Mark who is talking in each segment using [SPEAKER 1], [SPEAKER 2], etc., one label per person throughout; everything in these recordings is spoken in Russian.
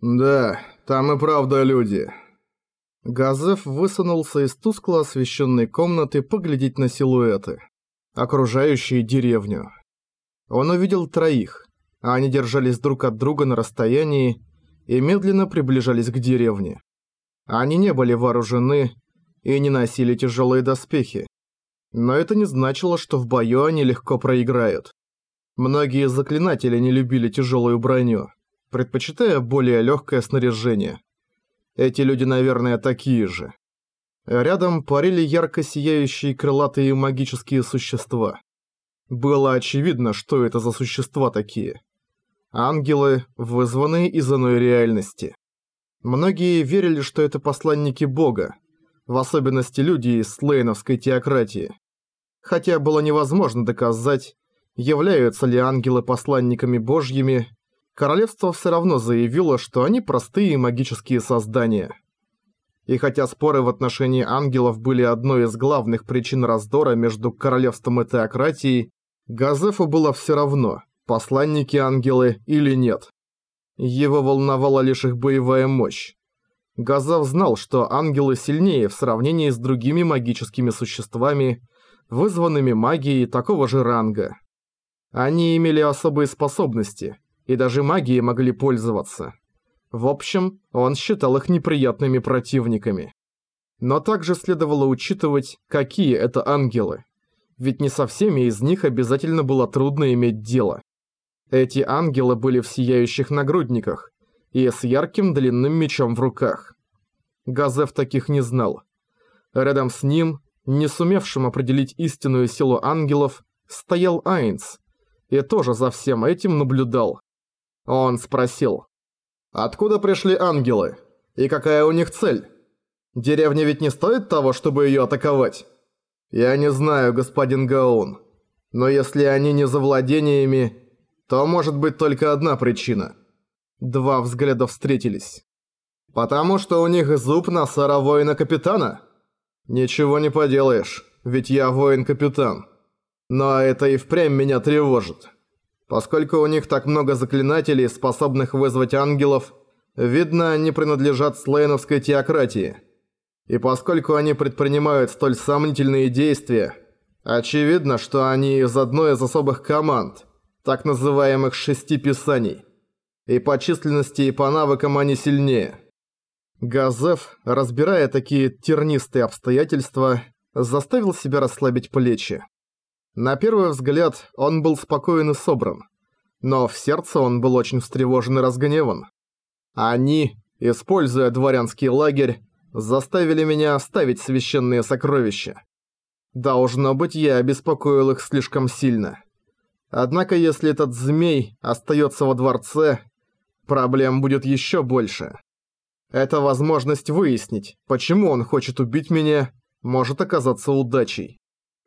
[SPEAKER 1] «Да, там и правда люди». Газеф высунулся из тускло освещенной комнаты поглядеть на силуэты, окружающие деревню. Он увидел троих, а они держались друг от друга на расстоянии и медленно приближались к деревне. Они не были вооружены и не носили тяжелые доспехи. Но это не значило, что в бою они легко проиграют. Многие заклинатели не любили тяжелую броню, предпочитая более легкое снаряжение. Эти люди, наверное, такие же. Рядом парили ярко сияющие крылатые магические существа. Было очевидно, что это за существа такие. Ангелы, вызванные из иной реальности. Многие верили, что это посланники Бога, в особенности люди из слейновской теократии. Хотя было невозможно доказать, являются ли ангелы посланниками божьими, королевство все равно заявило, что они простые магические создания. И хотя споры в отношении ангелов были одной из главных причин раздора между королевством и теократией, Газефу было все равно, посланники ангелы или нет. Его волновала лишь их боевая мощь. Газав знал, что ангелы сильнее в сравнении с другими магическими существами, вызванными магией такого же ранга. Они имели особые способности, и даже магией могли пользоваться. В общем, он считал их неприятными противниками. Но также следовало учитывать, какие это ангелы. Ведь не со всеми из них обязательно было трудно иметь дело. Эти ангелы были в сияющих нагрудниках и с ярким длинным мечом в руках. Газев таких не знал. Рядом с ним, не сумевшим определить истинную силу ангелов, стоял Айнс, и тоже за всем этим наблюдал. Он спросил, «Откуда пришли ангелы? И какая у них цель? Деревня ведь не стоит того, чтобы ее атаковать?» «Я не знаю, господин Гаун, но если они не за владениями, то может быть только одна причина». Два взгляда встретились. «Потому что у них зуб Насара воина-капитана?» «Ничего не поделаешь, ведь я воин-капитан». Но это и впрямь меня тревожит. Поскольку у них так много заклинателей, способных вызвать ангелов, видно, они принадлежат слейновской теократии. И поскольку они предпринимают столь сомнительные действия, очевидно, что они из одной из особых команд, так называемых «шести писаний». И по численности и по навыкам они сильнее. Газеф, разбирая такие тернистые обстоятельства, заставил себя расслабить плечи. На первый взгляд он был спокоен и собран, но в сердце он был очень встревожен и разгневан. Они, используя дворянский лагерь, заставили меня оставить священные сокровища. Должно быть, я обеспокоил их слишком сильно. Однако, если этот змей остается во дворце, проблем будет еще больше. Эта возможность выяснить, почему он хочет убить меня, может оказаться удачей.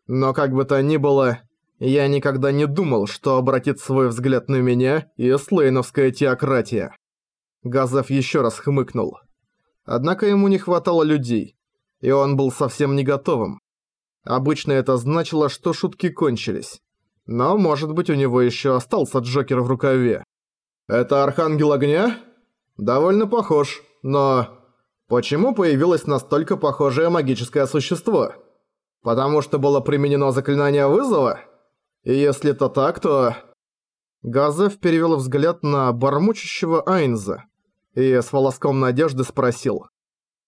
[SPEAKER 1] Но как бы то ни было, я никогда не думал, что обратит свой взгляд на меня и слейновская теократия. Газов еще раз хмыкнул. Однако ему не хватало людей, и он был совсем не готовым. Обычно это значило, что шутки кончились. Но, может быть, у него еще остался Джокер в рукаве. «Это Архангел Огня?» «Довольно похож, но...» «Почему появилось настолько похожее магическое существо?» Потому что было применено заклинание вызова? И если это так, то... Газеф перевел взгляд на бормочущего Айнза и с волоском надежды спросил.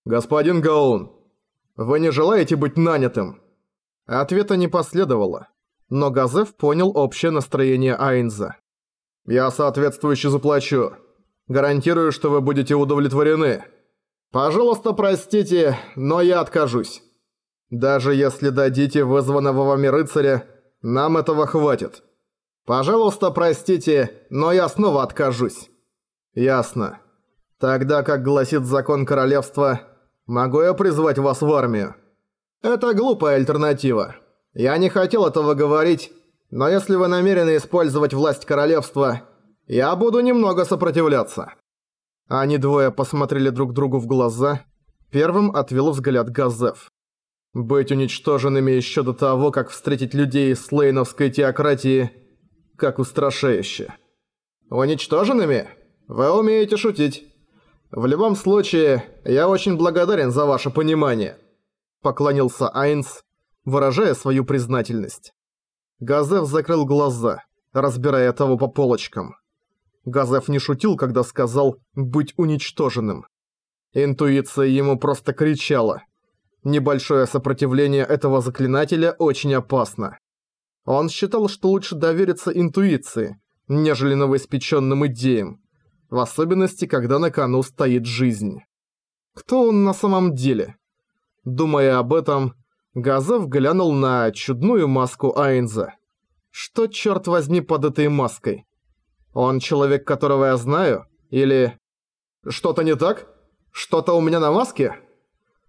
[SPEAKER 1] «Господин Гаун, вы не желаете быть нанятым?» Ответа не последовало, но Газеф понял общее настроение Айнза. «Я соответствующе заплачу. Гарантирую, что вы будете удовлетворены. Пожалуйста, простите, но я откажусь. Даже если дадите вызванного вами рыцаря, нам этого хватит. Пожалуйста, простите, но я снова откажусь. Ясно. Тогда, как гласит закон королевства, могу я призвать вас в армию? Это глупая альтернатива. Я не хотел этого говорить, но если вы намерены использовать власть королевства, я буду немного сопротивляться. Они двое посмотрели друг другу в глаза. Первым отвел взгляд Газеф. Быть уничтоженными еще до того, как встретить людей из слейновской теократии, как устрашающе. Уничтоженными? Вы умеете шутить. В любом случае, я очень благодарен за ваше понимание», – поклонился Айнс, выражая свою признательность. Газев закрыл глаза, разбирая того по полочкам. Газев не шутил, когда сказал «быть уничтоженным». Интуиция ему просто кричала. Небольшое сопротивление этого заклинателя очень опасно. Он считал, что лучше довериться интуиции, нежели новоиспеченным идеям, в особенности, когда на кону стоит жизнь. Кто он на самом деле? Думая об этом, Газов глянул на чудную маску Айнза. Что, черт возьми, под этой маской? Он человек, которого я знаю? Или... Что-то не так? Что-то у меня на маске?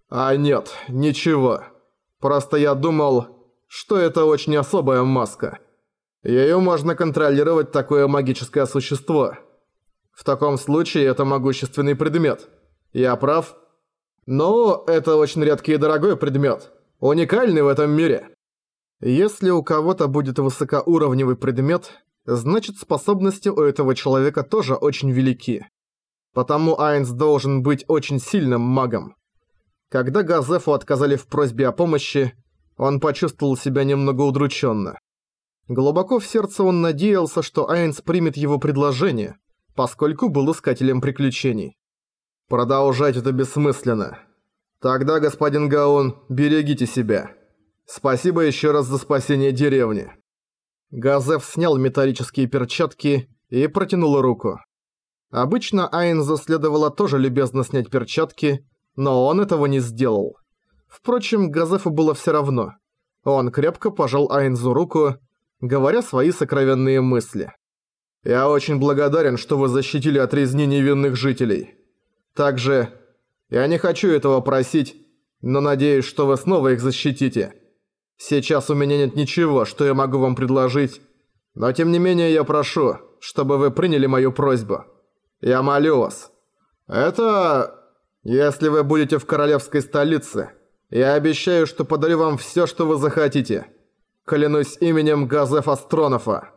[SPEAKER 1] А нет, ничего. Просто я думал, что это очень особая маска. Ею можно контролировать такое магическое существо. В таком случае это могущественный предмет. Я прав? Но это очень редкий и дорогой предмет. Уникальный в этом мире. Если у кого-то будет высокоуровневый предмет, значит способности у этого человека тоже очень велики. Потому Айнс должен быть очень сильным магом. Когда Газефу отказали в просьбе о помощи, он почувствовал себя немного удрученно. Глубоко в сердце он надеялся, что Айнс примет его предложение, поскольку был искателем приключений. Продолжать это бессмысленно. Тогда, господин Гаун, берегите себя. Спасибо еще раз за спасение деревни. Газеф снял металлические перчатки и протянул руку. Обычно Айнзу следовало тоже любезно снять перчатки, но он этого не сделал. Впрочем, Газефу было все равно. Он крепко пожал Айнзу руку, говоря свои сокровенные мысли. «Я очень благодарен, что вы защитили от резни невинных жителей. Также, я не хочу этого просить, но надеюсь, что вы снова их защитите». Сейчас у меня нет ничего, что я могу вам предложить, но тем не менее я прошу, чтобы вы приняли мою просьбу. Я молю вас. Это... Если вы будете в королевской столице, я обещаю, что подарю вам все, что вы захотите. Клянусь именем Газеф Астронова».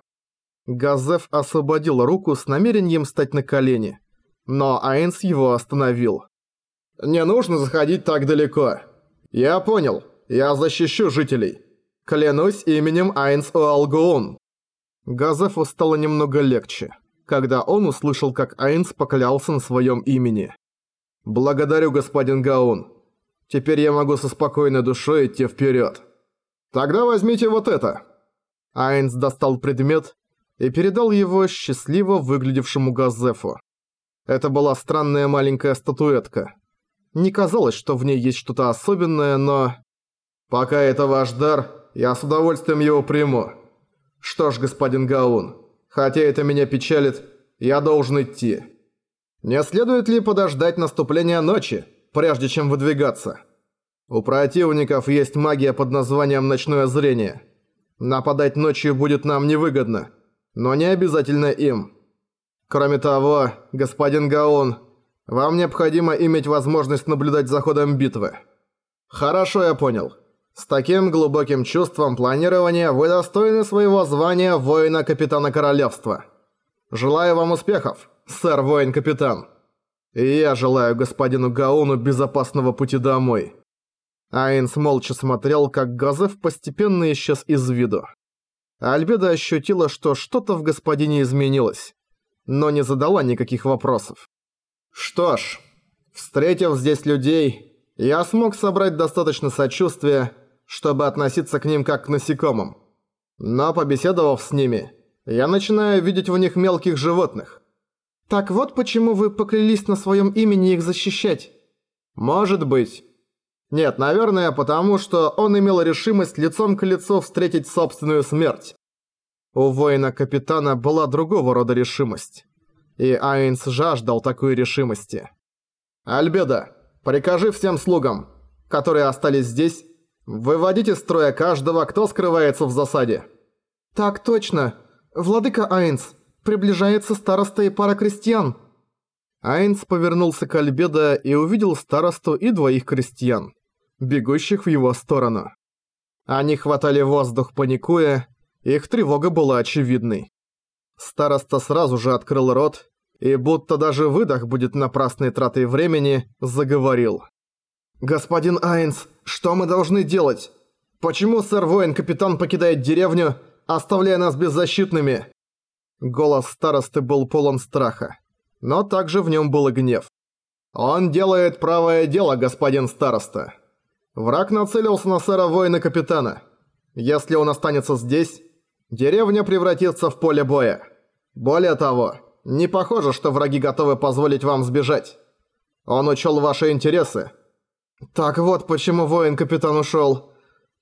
[SPEAKER 1] Газеф освободил руку с намерением стать на колени, но Айнс его остановил. «Не нужно заходить так далеко. Я понял. Я защищу жителей. Клянусь именем Айнс Уалгуун». Газефу стало немного легче, когда он услышал, как Айнс поклялся на своем имени. «Благодарю, господин Гаун. Теперь я могу со спокойной душой идти вперед. Тогда возьмите вот это». Айнс достал предмет и передал его счастливо выглядевшему Газефу. Это была странная маленькая статуэтка. Не казалось, что в ней есть что-то особенное, но... «Пока это ваш дар, я с удовольствием его приму. Что ж, господин Гаун, хотя это меня печалит, я должен идти. Не следует ли подождать наступления ночи, прежде чем выдвигаться? У противников есть магия под названием «Ночное зрение». Нападать ночью будет нам невыгодно, но не обязательно им. Кроме того, господин Гаун, вам необходимо иметь возможность наблюдать за ходом битвы. Хорошо, я понял. С таким глубоким чувством планирования вы достойны своего звания воина-капитана королевства. Желаю вам успехов, сэр воин-капитан. Я желаю господину Гауну безопасного пути домой». Айнс молча смотрел, как Газеф постепенно исчез из виду. Альбеда ощутила, что что-то в господине изменилось, но не задала никаких вопросов. «Что ж, встретив здесь людей, я смог собрать достаточно сочувствия, чтобы относиться к ним как к насекомым. Но побеседовав с ними, я начинаю видеть в них мелких животных. Так вот почему вы поклялись на своем имени их защищать? Может быть. Нет, наверное, потому что он имел решимость лицом к лицу встретить собственную смерть. У воина-капитана была другого рода решимость. И Айнс жаждал такой решимости. «Альбеда, прикажи всем слугам, которые остались здесь, «Выводите из строя каждого, кто скрывается в засаде!» «Так точно! Владыка Айнс! Приближается староста и пара крестьян!» Айнс повернулся к Альбедо и увидел старосту и двоих крестьян, бегущих в его сторону. Они хватали воздух, паникуя, их тревога была очевидной. Староста сразу же открыл рот и будто даже выдох будет напрасной тратой времени, заговорил. «Господин Айнс, что мы должны делать? Почему сэр-воин-капитан покидает деревню, оставляя нас беззащитными?» Голос старосты был полон страха, но также в нем был и гнев. «Он делает правое дело, господин староста. Враг нацелился на сэра-воина-капитана. Если он останется здесь, деревня превратится в поле боя. Более того, не похоже, что враги готовы позволить вам сбежать. Он учел ваши интересы. Так вот, почему воин-капитан ушел.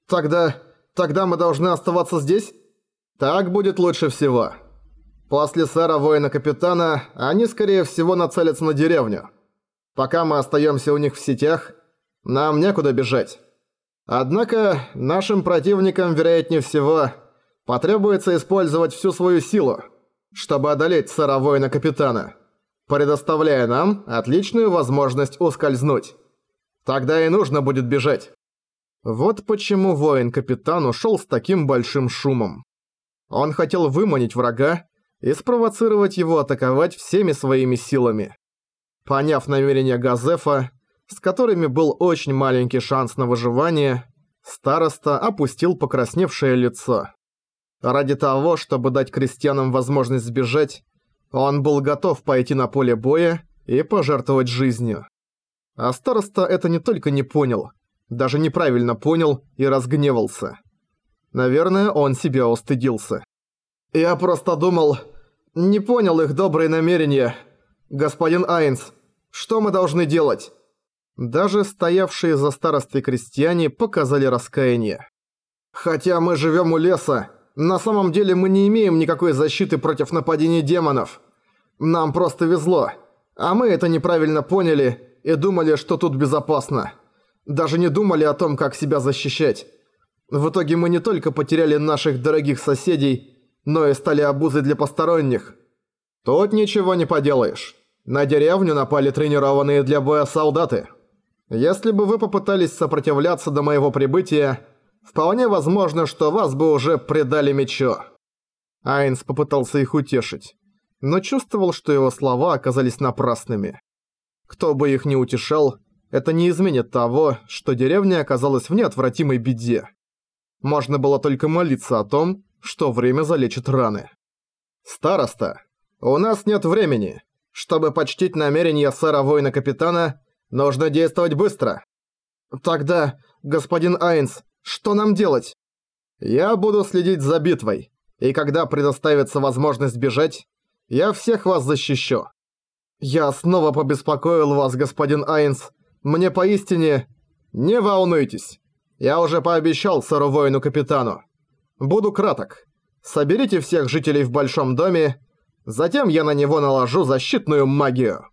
[SPEAKER 1] Тогда... тогда мы должны оставаться здесь? Так будет лучше всего. После сэра воина-капитана они, скорее всего, нацелятся на деревню. Пока мы остаемся у них в сетях, нам некуда бежать. Однако, нашим противникам, вероятнее всего, потребуется использовать всю свою силу чтобы одолеть сэра воина-капитана, предоставляя нам отличную возможность ускользнуть. Тогда и нужно будет бежать. Вот почему воин-капитан ушел с таким большим шумом. Он хотел выманить врага и спровоцировать его атаковать всеми своими силами. Поняв намерения Газефа, с которыми был очень маленький шанс на выживание, староста опустил покрасневшее лицо. Ради того, чтобы дать крестьянам возможность сбежать, он был готов пойти на поле боя и пожертвовать жизнью. А староста это не только не понял, даже неправильно понял и разгневался. Наверное, он себя устыдился. «Я просто думал... Не понял их добрые намерения. Господин Айнс, что мы должны делать?» Даже стоявшие за старостой крестьяне показали раскаяние. «Хотя мы живем у леса, на самом деле мы не имеем никакой защиты против нападений демонов. Нам просто везло. А мы это неправильно поняли и думали, что тут безопасно. Даже не думали о том, как себя защищать. В итоге мы не только потеряли наших дорогих соседей, но и стали обузой для посторонних. Тут ничего не поделаешь. На деревню напали тренированные для боя солдаты. Если бы вы попытались сопротивляться до моего прибытия, Вполне возможно, что вас бы уже предали мечу». Айнс попытался их утешить, но чувствовал, что его слова оказались напрасными. Кто бы их ни утешал, это не изменит того, что деревня оказалась в неотвратимой беде. Можно было только молиться о том, что время залечит раны. «Староста, у нас нет времени. Чтобы почтить намерения сэра воина-капитана, нужно действовать быстро». «Тогда, господин Айнс, что нам делать? Я буду следить за битвой, и когда предоставится возможность бежать, я всех вас защищу. Я снова побеспокоил вас, господин Айнс. Мне поистине... Не волнуйтесь. Я уже пообещал сэру воину-капитану. Буду краток. Соберите всех жителей в большом доме, затем я на него наложу защитную магию.